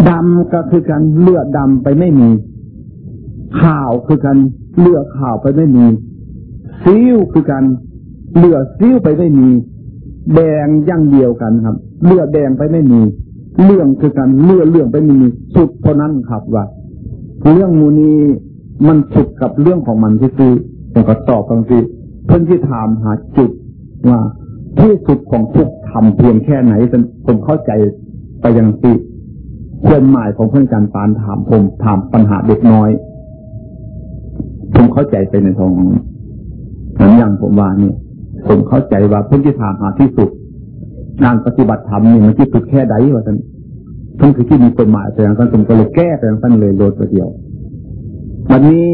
ดำก็คือการเลือดดำไปไม่มี ข่าวคือการเลือดข่าวไปไม่มีซิ้วคือการเลือดซิ้วไปไม่มี แดงย่างเดียวกันครับ เลือดแดงไปไม่มี เรื่องคือการเลือดเรื่องไปไม่มี สุดเท่านั้นครับว่า เรื่องมูนี มันสุดกับเรื่องของมันที่คือผมก็ตอบบางทีเพื่อนที่ถามหาจุดว่าที่สุดของทุกทำเพียงแค่ไหนผมเข้าใจไปยังที่ความหมายของเพื่อนการปานถามผมถามปัญหาเด็กน้อย ผมเข้าใจไปในทองเหมือนอย่างผมว่าเนี่ยผมเข้าใจว่าเพื่อนที่ถามหาที่สุดงานปฏิบัติธรรมนี่มันที่สุดแค่ใดวะท่านท่านคือที่มีกฎหมายแต่อย่างนั้นผมก็เลยแก้แต่อย่างนั้นเลยโดดเดียว วันนี้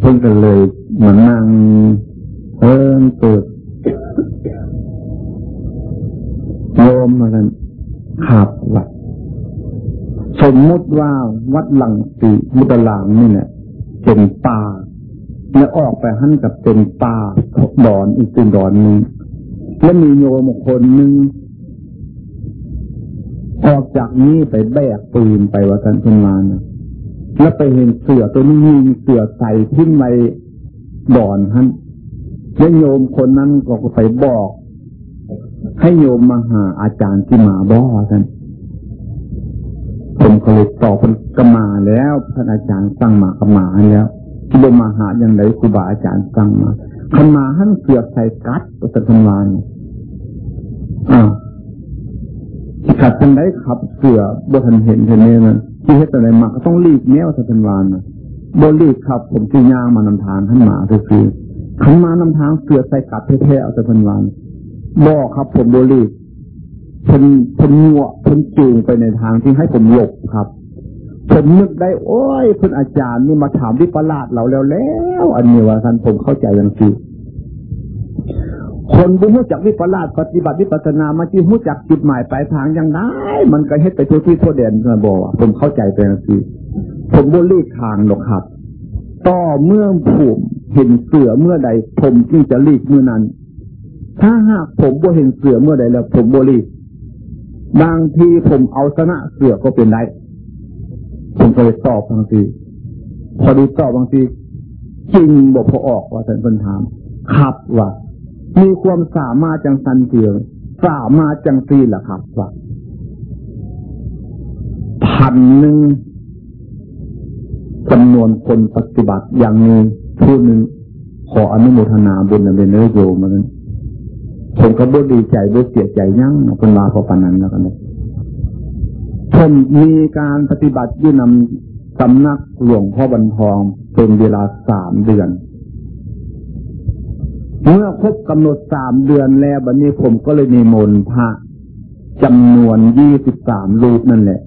เพิ่งกันเลยเหมือนนางเพิ่งเกิดโยมมากันขับวัดสมมุติว่าวัดหลังสีมุตลางนี่เนี่ยเป็นป่าแล้วออกไปหั่นกับเป็นป่าดอนอีกเป็นดอนหนึ่งแล้วมีโยมคนหนึ่งออกจากนี้ไปแบกปืนไปว่ากันเป็นมานะ แล้วไปเห็นเสือตัวนี้มีเสือใส่ทิ้งไว้ดอนฮันแล้วโยมคนนั้นก็ไปบอก ให้โยมมาหาอาจารย์ที่มาบอกกันผมก็เลยตอบเป็นกมาแล้วท่านอาจารย์สั่งมากมาแล้วที่บมาหาอย่างไรครูบาอาจารย์สั่งมาขมาหั่นเสือใส่กัดประสานวานอ้าวขัดจังได้ขับเสือบทันเห็นเห็นเนี่ยมัน ที่เฮ็ดอะไรมาก็ต้องรีบแนวสัตวานนะบรีบขับ ผมที่ย่างมานำทางขันมาคือขันมานำทางเสือใส่กัดแท้ๆเอาสัตวานบอกครับ ผมบรีบเพิ่นเพิ่นงัวเพิ่นจูงไปในทางที่ให้ผมหลบครับผมนึกได้ โอ้ยเพิ่นอาจารย์นี่มาถามวิปลาสเราแล้วแล้ว อันนี้ว่าท่านผมเข้าใจอย่างที่ คนบุหูจักวิปลาสปฏิบัติวิปัสนามาที่หูจักจุดหมายปลายทางยังได้มันก็เฮ็ดไปทั่วที่ทั่วแดนนะบอกผมเข้าใจไปอย่างที่ผมบรีทางหรอกครับ ต่อเมื่อผมเห็นเสือเมื่อใด ผมจึงจะรีกเมื่อนั้น ถ้าหากผมบ่เห็นเสือเมื่อใดแล้ว ผมบรีบางทีผมเอาชนะเสือก็เป็นได้ผมก็เลยตอบบางทีพอดีตอบบางทีจริงบอกพอออกว่าท่านคนถาม ครับว่า มีความสามารถจังสันเตียงสามารถจังซีล่ะครับว่าพันหนึ่งจำนวนคนปฏิบัติอย่างนี้ผู้หนึ่งขออนุโมทนาบุญในเนื้อโยมนั้นผมก็บ่ดีใจบ่เสียใจยั่งคนมาพอปานนั้นแล้วกันเลยผมมีการปฏิบัติยื่นำสำนักหลวงพ่อบรรทองเป็นเวลาสามเดือน เมื่อครบกำหนดสามเดือนแล้วบัดนี้ผมก็เลยมีมนพระจำนวนยี่สิบสามรูปนั่นแหละ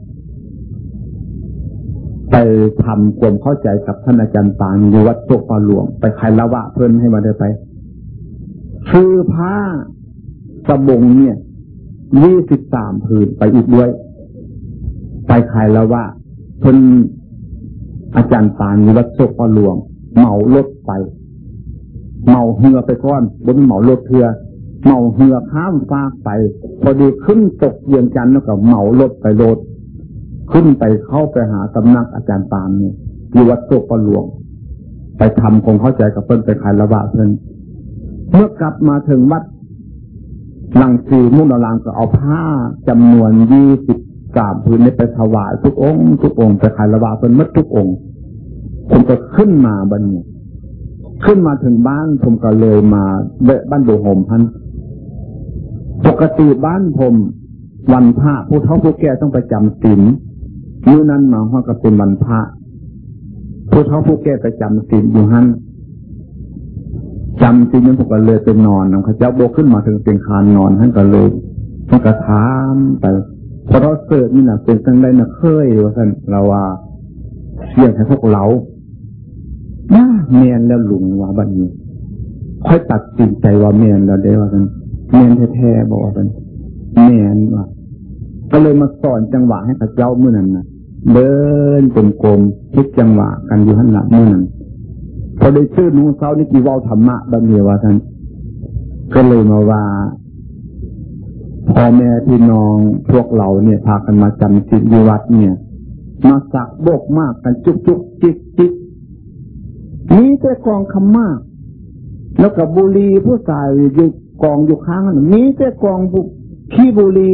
ไปทำความเข้าใจกับท่านอาจารย์ปานอยู่วัดโซฟาหลวง ไปใครละวะเพิ่นให้มาได้ไป คือผ้าสบงเนี่ยยี่สิบสามผืนไปอีกด้วย ไปขายล้วว่าเพิ่นอาจารย์ปานวัดโซกหลวง เหมารถไป เมาเหือไปก้อนบนเหมารถเถือเมาเหือข้ามฟากไป พอดีขึ้นตกเยียงจันแล้วก็เหมารถไปรถขึ้นไปเข้าไปหาสำนักอาจารย์ปานเนี่ยอยู่วัดโซกหลวง ไปทำคงเข้าใจกับเพิ่นไปขายละบะเพิ่นเมื่อกลับมาถึงวัดหลังสีมุ่งลังก็เอาผ้าจำนวนยี่สิบสามพื้นนี้ไปถวายทุกองค์ ทุกองค์ไปขายระบาเป็นมัดทุกองค์ผมก็ขึ้นมาบันนี้ ขึ้นมาถึงบ้านผมก็เลยมาเบะบ้านดูโฮมพันปกติบ้านผม วันพระผู้เฒ่าผู้แก่ต้องไปจำศีลมื่อนั้นมาห้องก็เป็นวันพระผู้เฒ่าผู้แก่ไปจำศีลอยู่ฮั่นจำจริงนั้นผมก็เลยไปนอนนะข้าเจ้าโบขึ้นมาถึงเป็นคานนอนท่านก็เลยท่านก็ถามไปพอเราเกิดนี่นะเป็นตั้งได้นะเคยว่าท่านเราว่าเสี่ยงให้พวกเรา น้าเมียนแล้วหลุงว่าบัดนี้ค่อยตัดสินใจว่าเมียนแล้วเด้ว่าท่านเมียนแท้ๆบอกว่าท่านเมียนว่าก็เลยมาสอนจังหวะให้ข้าเจ้าเมื่อนั้นนะเดินกลมๆคิดจังหวะกันอยู่หันหลังเมื่อนั้นพอได้ชื่อนุงเซานี่กี่ว่าธรรมะบันเดียว่าท่านก็เลยมาว่าพ่อแม่พี่น้องพวกเราเนี่ยพากันมาจำศีลอยู่วัดเนี่ย มาสักโบกมากกันจุกจุกจิกจิก มีแต่กองคำมาก แล้วกับบุรีผู้ชายอยู่กองอยู่ข้างนั้นมีแต่กองบุขี้บุรี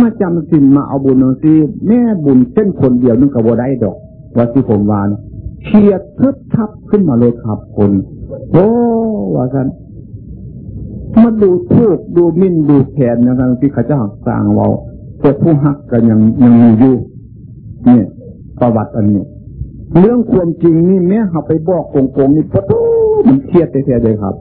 มาจำศีลมาเอาบุญนซีแม่บุญเส้นคนเดียวนึงกับว่าได้ดอกว่าที่ผมวานเคียดทึบทับขึ้นมาเลยขับคนโอ้ว่ากันมาดูทูกดูมิ้นดูแขนอย่างที่ข้าเจ้าสร้างเราแต่ผู้หักกันยังยังมีอยู่เนี่ยประวัติอันนี้ เรื่องความจริงนี่แม้เขาไปบอกโกงๆนี่ปะตูมันเครียดแท้ๆเลยครับ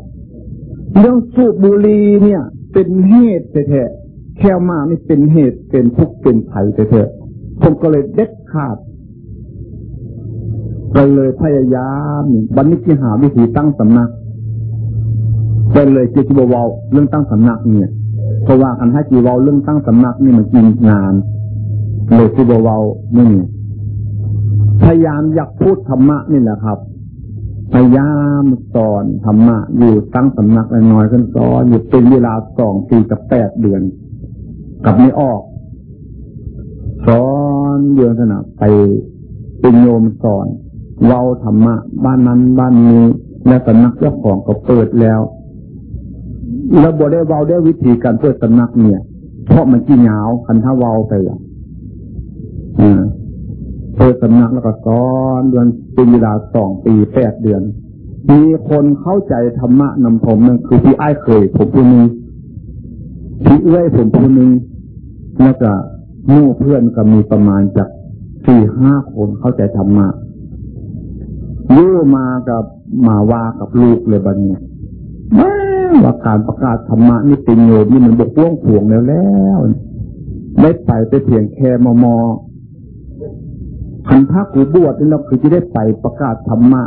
เรื่องสูบบุหรี่เนี่ย เป็นเหตุแท้ๆแค่มาไม่เป็นเหตุเป็นทุกข์เป็นภัยแท้ๆผมก็เลยเด็ดขาดก็เลยพยายามวันนี้ที่หาวิธีตั้งสำนักก็เลยเจีบวาเรื่องตั้งสำนักเนี่ยเพราะว่าคันให้จีวาเรื่องตั้งสำนักนี่มันจริงงานเลยที่เบาๆนี่ พยายามอยากพูดธรรมะนี่แหละครับ พยายามสอนธรรมะอยู่ตั้งสำนักน้อยขึ้นสอนอยู่เป็นเวลาสองปีกับแปดเดือน กับไม่ออกสอนเดือนขนาดไปเป็นโยมสอนเว้าธรรมะ บ้านนั้นบ้านนี้ และสำนักเจ้าของก็เปิดแล้วแล้วบอได้เว้าได้วิธีการเปิดสำนักเนี่ย เพราะมันขี้เหงาคันถ้าเว้าไปอะเปิดสำนักแล้วก็สอนเดือนเป็นเวลาสองปีแปดเดือน มีคนเข้าใจธรรมะนำผมนั่นคือพี่ไอ้เคยผมผู้นึงพี่เอ้ยผมผู้นึงแล้วก็มู่เพื่อนก็มีประมาณจากสี่ห้าคนเข้าใจธรรมะยู่มากับมาว่ากับลูกเลยบัดนี้ว่าการประกาศธรรมะนี่เป็นโยมนี่มันบกว่องผวงแล้วแล้วได้ไปไปเพียงแค่มอมอ ขันพระกูบวชนี่เราคือจะได้ไปประกาศธรรมะ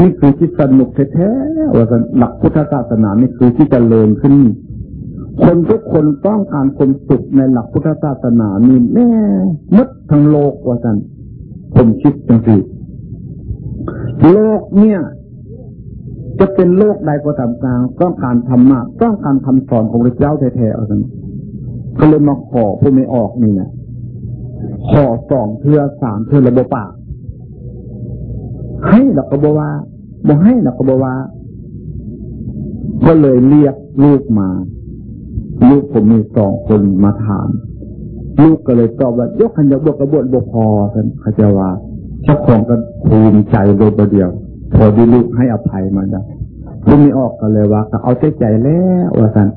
นี่คือที่สนุกแท้ๆว่าหลักพุทธศาสนานี่คือที่จเจริญขึ้น คนทุกคนต้องการความสุขในหลักพุทธศาสนานี่แน่มดทั้งโลกว่าสันผมคิดจังสิโลกเนี่ย จะเป็นโลกใดก็ตามกลางต้องการธรรมะต้องการคำสอนของพระเจ้าแท้ๆว่าสันก็เลยมาขอผู้ไม่ออกนี่นะ ขอสองเทือสามเทือระบบปากให้หลักกบว่าบ่ให้หลักกบว่า ก็เลยเรียกลูกมา ลูกผมมีสองคนมาถาม ลูกก็เลยตอบว่ายกขันยกบกกระบวนบกพอกันขจาวาเจ้าของก็ภูมิใจโดยประเดียว พอดีลูกให้อภัยมาได้ลูกไม่ออกกันเลยว่าก็เอาใจใจแล้วว่าสัน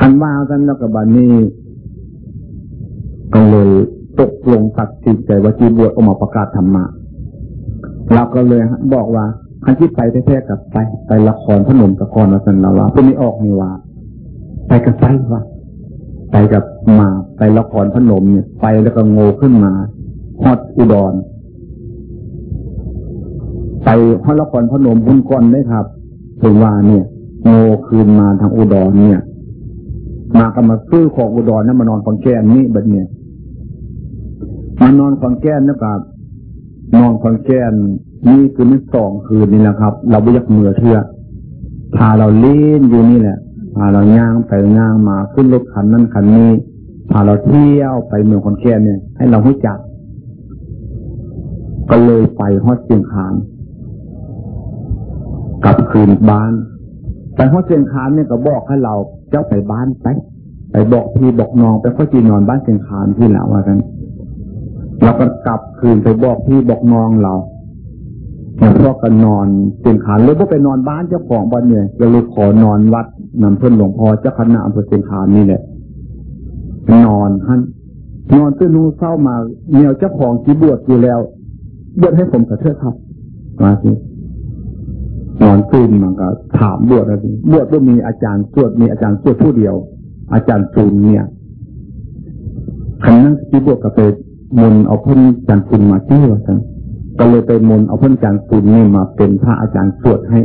อันว่ากันแล้วกับบานนี้ ก็เลยตกลงตัดสินใจว่าจีบวชออกมาประกาศธรรมะเราก็เลยบอกว่าคันที่ไปแท้ๆกับไป ไปละครพนมตะกรมาสันเราว่าไม่ออกนี่ว่า ไปกับไฟวะไปกับมาไปละครพนมเนี่ย ไปแล้วก็โง่ขึ้นมาฮอดอุดร ไปฮอดละครพนมพุ่นก้อนได้ครับถึงว่าเนี่ยโง่คืนมาทางอุดรเนี่ย มาก็มาซื้อของอุดรนั่นมานอนฟังแก้นนี่บัดเนี่ย มานอนฟังแก้นนะครับนอนฟังแก้นนี่คือไม่สองคืนนี่แหละครับ เราไม่อยากเมือเชื่อพาเราเล่นอยู่นี่แหละพาเราย่างไปย่างมาขึ้นรถคันนั้นคันนี้พาเราเที่ยวไปเมืองคอนแก่นเนี่ย ให้เราให้จัก ก็เลยไปฮอดเชียงคานกลับคืนบ้านไปฮอดเชียงคานเนี่ยก็บอกให้เราเจ้าไปบ้านไปไปบอกพี่บอกน้องไปค่อยจีนอนบ้านเชียงคานที่แล้วว่ากัน เราก็กลับคืนไปบอกพี่บอกน้องเราหลวงพ่อก็นอนเชียงคานเลยพวกไปนอนบ้านเจ้าของบ้านเนี่ยก็เลยขอนอนวัดนำเพื่อนหลวงพ่อเจ้าคณะอำเภอเชียงคานนี่แหละนอนท่านนอนตื้อนูเศร้ามาเนียวเจ้าของจีบวชอยู่แล้วบวชให้ผมกระเทือครับมาสินอนตื่นมันก็ถามบวชอะไรบวชก็มีอาจารย์สวดมีอาจารย์สวดผู้เดียว อาจารย์ซูนเนี่ยคันนั้นจีบวชกับไป มนเอาพ่นอาจารย์ซูนมาที่ว่าท่านก็เลยไปมนเอาพ่นอาจารย์ซูนนี่มาเป็นพระอาจารย์สวดให้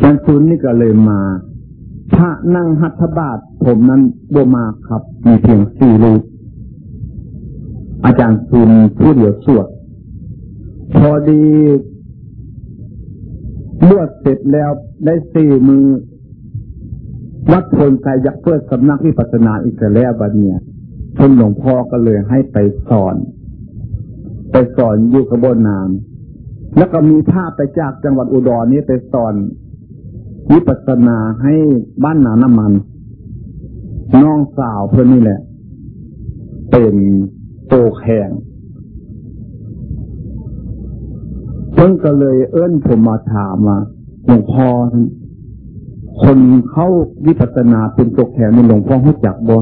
จันทุนนี่ก็เลยมา พระนั่งหัตถบาทผมนั้นโบมาครับมีเพียงสี่ลูกอาจารย์ซุนผู้เดียวสวดพอดีบวชเสร็จแล้วได้สี่มือ วัดพลใจยักเพื่อสำนักวิปัสนาอีกแล้วบัดเนี่ยท่านหลวงพ่อก็เลยให้ไปสอน ไปสอนอยู่กระบวนนามแล้วก็มีภาพไปจากจังหวัดอุดรนี้ไปสอนวิปัสนาให้บ้านหนาน้ำมัน น้องสาวเพื่อนนี่แหละ เป็นโตแข่งเพิ่งก็เลยเอื้นผมมาถามว่าหลวงพ่อ คนเข้าวิปัสนาเป็นโตแข่งในหลวงพ่อหุจักบ่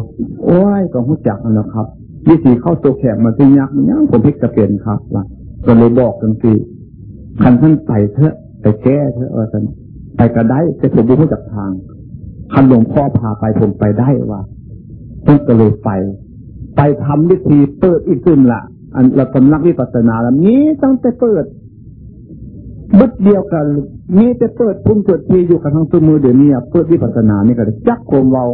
โอ้ยก็หุจักแล้วครับวิธีเข้าโตแข่งมาที่ยักมันยังผมพิกจะเป็นครับล่ะก็เลยบอกกันสิคันท่านไปเถอะไปแก้เถอะเออท่านไปก็ได้แต่ผมรู้จากทางคันหลวงพ่อพาไปผมไปได้ว่าต้องก็เลยไป ไปทำวิธีเปิดอีกขึ้นละอันเราตำนักวิปัสสนาแล้วนี้ต้องไปเปิด บึดเดียวกัน มีแต่เปิดพุ่มเกิดทีอยู่กับทั้งสมือเดี๋ยวนี้เปิดวิปัสสนานี่ก็จักโคมเรา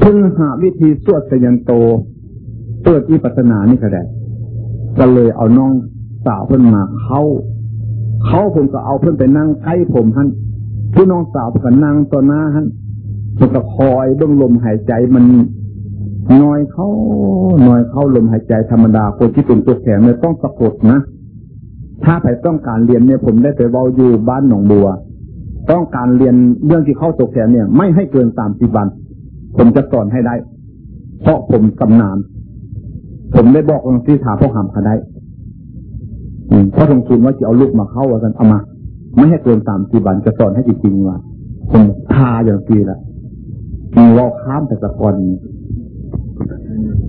เพิ่งหาวิธีสวดสยันโต เปิดวิปัสสนานี่ก็ได้ก็เลยเอาน้องสาวเพิ่นมาเข้า เขาผมก็เอาเพิ่นไปนั่งใกล้ผมฮั่นผู้น้องสาวก็นั่งต่อหน้าฮั่นมันก็คอยเบื้องลมหายใจมันน้อยเข้าน้อยเข้าลมหายใจธรรมดาคนที่เป็นตัวแข็งเนี่ยต้องสะกดนะ ถ้าใครต้องการเรียนเนี่ยผมได้ไปเว้าอยู่บ้านหนองบัว ต้องการเรียนเรื่องที่เข้าตัวแข็งเนี่ย ไม่ให้เกินสามสิบวัน ผมจะสอนให้ได้ เพราะผมกำนาน ผมได้บอกลงที่ถาพ่อหามเขาได้เพราะทงทุนว่าจะเอาลูกมาเข้าว่ากันเอามา ไม่ให้เกินสามสิบวันจะสอนให้จริงๆว่าผมทาอย่างทีละมีวอลข้ามแต่ตะกอน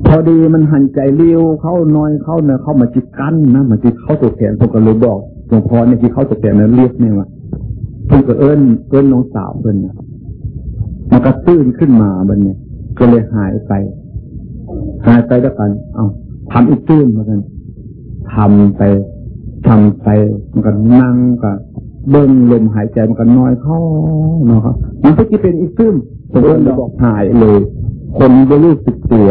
พอดีมันหันใจเลี้ยวเข้าน้อยเข้าเนี่ยเข้ามาจิกกั้นนะมาจิกเข้าตัวแขนผมก็เลยบอกหลวงพ่อเนี่ยที่เข้าตัวแขนนั้นเรียกเนี่ยว่าเพิ่นก็เอิ้นเอิ้นน้องสาวเพิ่นนะมันก็ตื้นขึ้นมาบันเนี่ยก็เลยหายไป หายไปแล้วกัน เอาทำอีกตื้นเหมือนกันทำไปทำไปมันก็นั่งก็เบิ้งลมหายใจมันก็น้อยเข้าเนาะครับมันก็จะเป็นอีกตื้นผมก็เลยบอกหายเลย คนจะรู้สึกตัว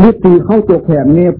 นี่ตีเข้าตัวแขนเนี่ย